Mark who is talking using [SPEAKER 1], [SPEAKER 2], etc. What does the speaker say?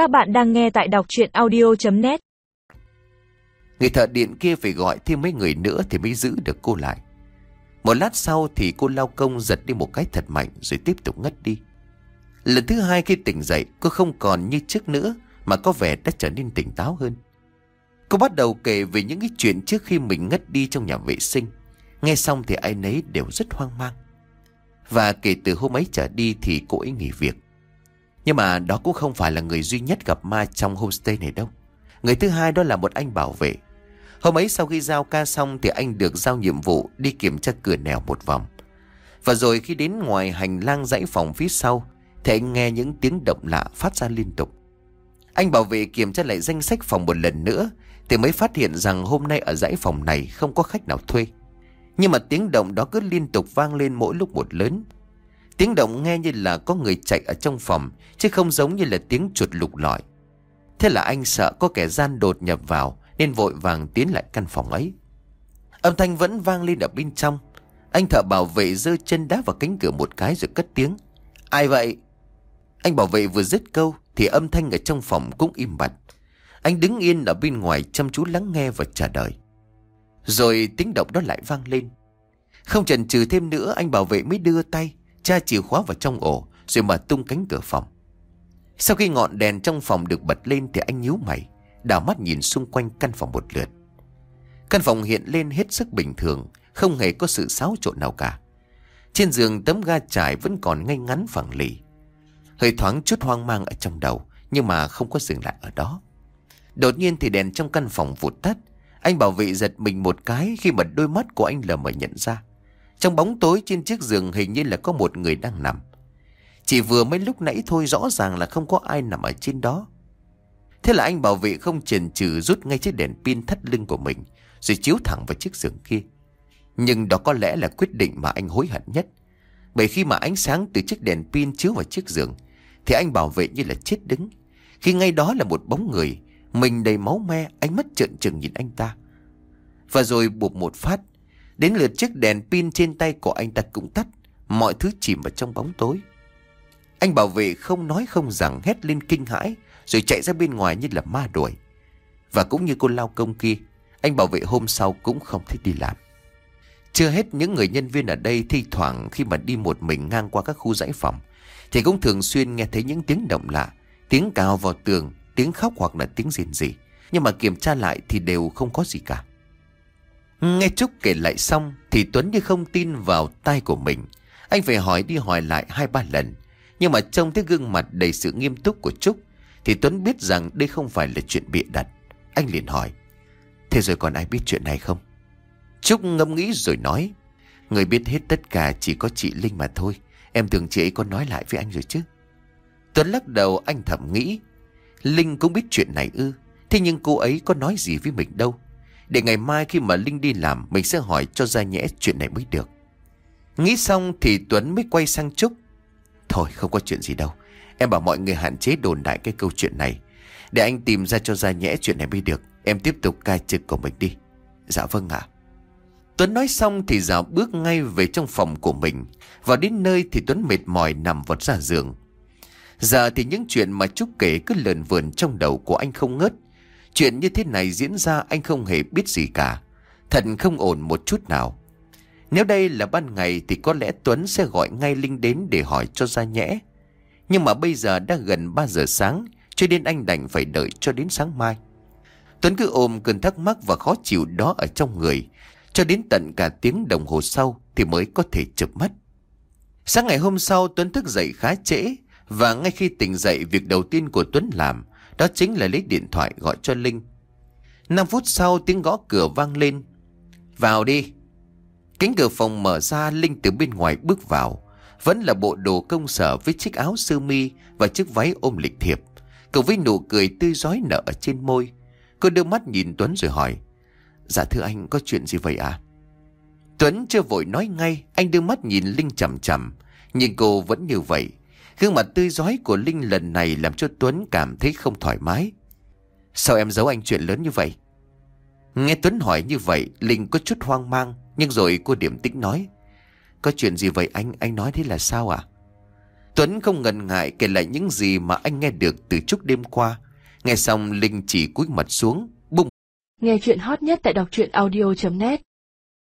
[SPEAKER 1] Các bạn đang nghe tại đọc chuyện audio.net
[SPEAKER 2] Người thợ điện kia phải gọi thêm mấy người nữa thì mới giữ được cô lại. Một lát sau thì cô lao công giật đi một cái thật mạnh rồi tiếp tục ngất đi. Lần thứ hai khi tỉnh dậy, cô không còn như trước nữa mà có vẻ đã trở nên tỉnh táo hơn. Cô bắt đầu kể về những cái chuyện trước khi mình ngất đi trong nhà vệ sinh. Nghe xong thì ai nấy đều rất hoang mang. Và kể từ hôm ấy trở đi thì cô ấy nghỉ việc. Nhưng mà đó cũng không phải là người duy nhất gặp ma trong homestay này đâu. Người thứ hai đó là một anh bảo vệ. Hôm ấy sau khi giao ca xong thì anh được giao nhiệm vụ đi kiểm tra cửa nẻo một vòng. Và rồi khi đến ngoài hành lang dãy phòng phía sau, thì anh nghe những tiếng động lạ phát ra liên tục. Anh bảo vệ kiểm tra lại danh sách phòng một lần nữa, thì mới phát hiện rằng hôm nay ở dãy phòng này không có khách nào thuê. Nhưng mà tiếng động đó cứ liên tục vang lên mỗi lúc một lớn. Tiếng động nghe như là có người chạy ở trong phòng chứ không giống như là tiếng chuột lục lọi. Thế là anh sợ có kẻ gian đột nhập vào nên vội vàng tiến lại căn phòng ấy. Âm thanh vẫn vang lên ở bên trong. Anh thợ bảo vệ giơ chân đá vào cánh cửa một cái rồi cất tiếng. Ai vậy? Anh bảo vệ vừa dứt câu thì âm thanh ở trong phòng cũng im bặt. Anh đứng yên ở bên ngoài chăm chú lắng nghe và chờ đợi. Rồi tiếng động đó lại vang lên. Không chần chừ thêm nữa anh bảo vệ mới đưa tay, cha chìa khóa vào trong ổ rồi mở tung cánh cửa phòng. Sau khi ngọn đèn trong phòng được bật lên thì anh nhíu mày, đảo mắt nhìn xung quanh căn phòng một lượt. Căn phòng hiện lên hết sức bình thường, không hề có sự xáo trộn nào cả. Trên giường tấm ga trải vẫn còn ngay ngắn phẳng lì. Hơi thoáng chút hoang mang ở trong đầu, nhưng mà không có dừng lại ở đó. Đột nhiên thì đèn trong căn phòng vụt tắt. Anh bảo vệ giật mình một cái khi mà đôi mắt của anh lờ mờ nhận ra. Trong bóng tối trên chiếc giường hình như là có một người đang nằm. Chỉ vừa mấy lúc nãy thôi rõ ràng là không có ai nằm ở trên đó. Thế là anh bảo vệ không chần chừ rút ngay chiếc đèn pin thắt lưng của mình rồi chiếu thẳng vào chiếc giường kia. Nhưng đó có lẽ là quyết định mà anh hối hận nhất. Bởi khi mà ánh sáng từ chiếc đèn pin chiếu vào chiếc giường thì anh bảo vệ như là chết đứng. Khi ngay đó là một bóng người, mình đầy máu me, ánh mắt trợn trừng nhìn anh ta. Và rồi buộc một phát, đến lượt chiếc đèn pin trên tay của anh ta cũng tắt, mọi thứ chìm vào trong bóng tối. Anh bảo vệ không nói không rằng hét lên kinh hãi, rồi chạy ra bên ngoài như là ma đuổi. Và cũng như cô lao công kia, anh bảo vệ hôm sau cũng không thích đi làm. Chưa hết những người nhân viên ở đây thi thoảng khi mà đi một mình ngang qua các khu dãy phòng thì cũng thường xuyên nghe thấy những tiếng động lạ, tiếng cào vào tường, tiếng khóc hoặc là tiếng gì rỉ. Nhưng mà kiểm tra lại thì đều không có gì cả. Nghe Trúc kể lại xong thì Tuấn như không tin vào tai của mình. Anh phải hỏi đi hỏi lại hai ba lần. Nhưng mà trông thấy gương mặt đầy sự nghiêm túc của Trúc thì Tuấn biết rằng đây không phải là chuyện bịa đặt. Anh liền hỏi. Thế rồi còn ai biết chuyện này không? Trúc ngẫm nghĩ rồi nói. Người biết hết tất cả chỉ có chị Linh mà thôi. Em tưởng chị ấy có nói lại với anh rồi chứ. Tuấn lắc đầu, anh thầm nghĩ. Linh cũng biết chuyện này ư. Thế nhưng cô ấy có nói gì với mình đâu. Để ngày mai khi mà Linh đi làm, mình sẽ hỏi cho ra nhẽ chuyện này mới được. Nghĩ xong thì Tuấn mới quay sang Trúc. Thôi, không có chuyện gì đâu. Em bảo mọi người hạn chế đồn đại cái câu chuyện này. Để anh tìm ra cho ra nhẽ chuyện này mới được. Em tiếp tục cai trực của mình đi. Dạ vâng ạ. Tuấn nói xong thì dạo bước ngay về trong phòng của mình. và đến nơi thì Tuấn mệt mỏi nằm vật ra giường. Giờ thì những chuyện mà Trúc kể cứ lờn vườn trong đầu của anh không ngớt. Chuyện như thế này diễn ra anh không hề biết gì cả. Thật không ổn một chút nào. Nếu đây là ban ngày thì có lẽ Tuấn sẽ gọi ngay Linh đến để hỏi cho ra nhẽ. Nhưng mà bây giờ đã gần 3 giờ sáng, cho nên anh đành phải đợi cho đến sáng mai. Tuấn cứ ôm cơn thắc mắc và khó chịu đó ở trong người, cho đến tận cả tiếng đồng hồ sau thì mới có thể chụp mắt. Sáng ngày hôm sau, Tuấn thức dậy khá trễ, và ngay khi tỉnh dậy, việc đầu tiên của Tuấn làm đó chính là lấy điện thoại gọi cho Linh. 5 phút sau tiếng gõ cửa vang lên. Vào đi. Cánh cửa phòng mở ra Linh từ bên ngoài bước vào. Vẫn là bộ đồ công sở với chiếc áo sơ mi và chiếc váy ôm lịch thiệp. Cậu với nụ cười tươi giói nở ở trên môi. Cô đưa mắt nhìn Tuấn rồi hỏi. Dạ thưa anh có chuyện gì vậy à? Tuấn chưa vội nói ngay, anh đưa mắt nhìn Linh chầm chầm. Nhưng cô vẫn như vậy. Gương mặt tươi giói của Linh lần này làm cho Tuấn cảm thấy không thoải mái. Sao em giấu anh chuyện lớn như vậy? Nghe Tuấn hỏi như vậy, Linh có chút hoang mang, nhưng rồi cô điểm tĩnh nói. Có chuyện gì vậy anh, anh nói thế là sao à? Tuấn không ngần ngại kể lại những gì mà anh nghe được từ chút đêm qua. Nghe xong Linh chỉ cúi mặt xuống, bung.
[SPEAKER 3] Nghe chuyện hot nhất tại đọc truyện audio.net